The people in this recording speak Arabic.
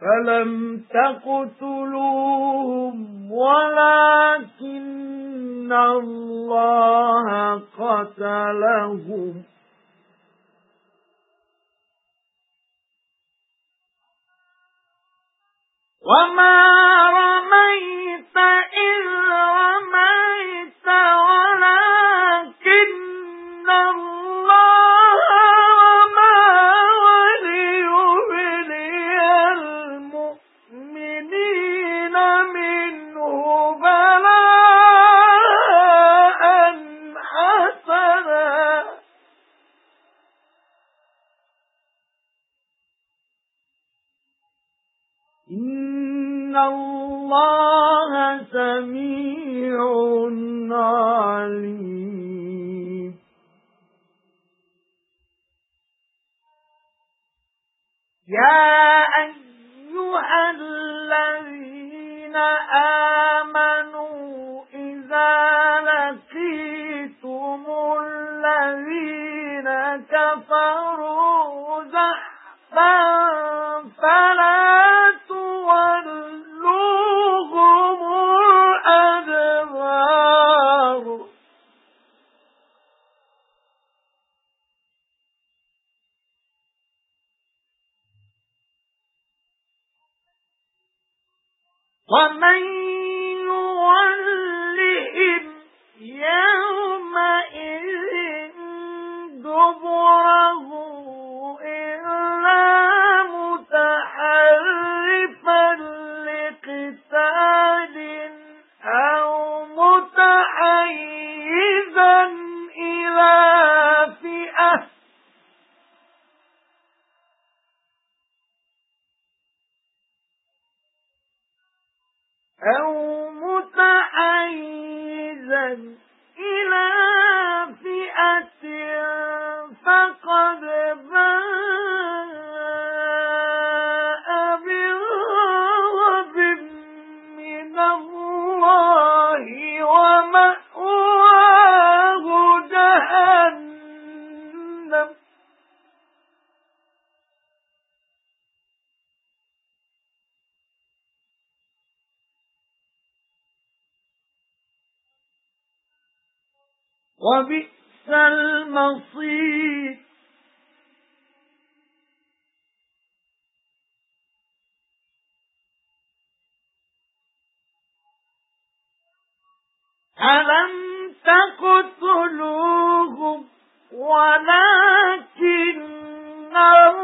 فَلَمْ تَقْتُلُوهُمْ وَلَكِنَّ اللَّهَ قَتَلَهُمْ وَمَا رَمَيْتَ إِنَّ اللَّهَ سَمِيعٌ عَلِيمٌ يَا أَيُّهَا الَّذِينَ آمَنُوا إِذَا لَقِيتُمُ الَّذِينَ كَفَرُوا زَحْفًا وَمَن أَوْ مُتَحَيِّزًا إِلَى فِئَةٍ فَقَدْ بَاءَ بِغَضَبٍ مِنَ اللَّهِ وَمَأْوَاهُ وَبِئْسَ الْمَصِيرُ. أَلَمْ تَقْتُلُوهُمْ وَلَكِنَّ اللَّهَ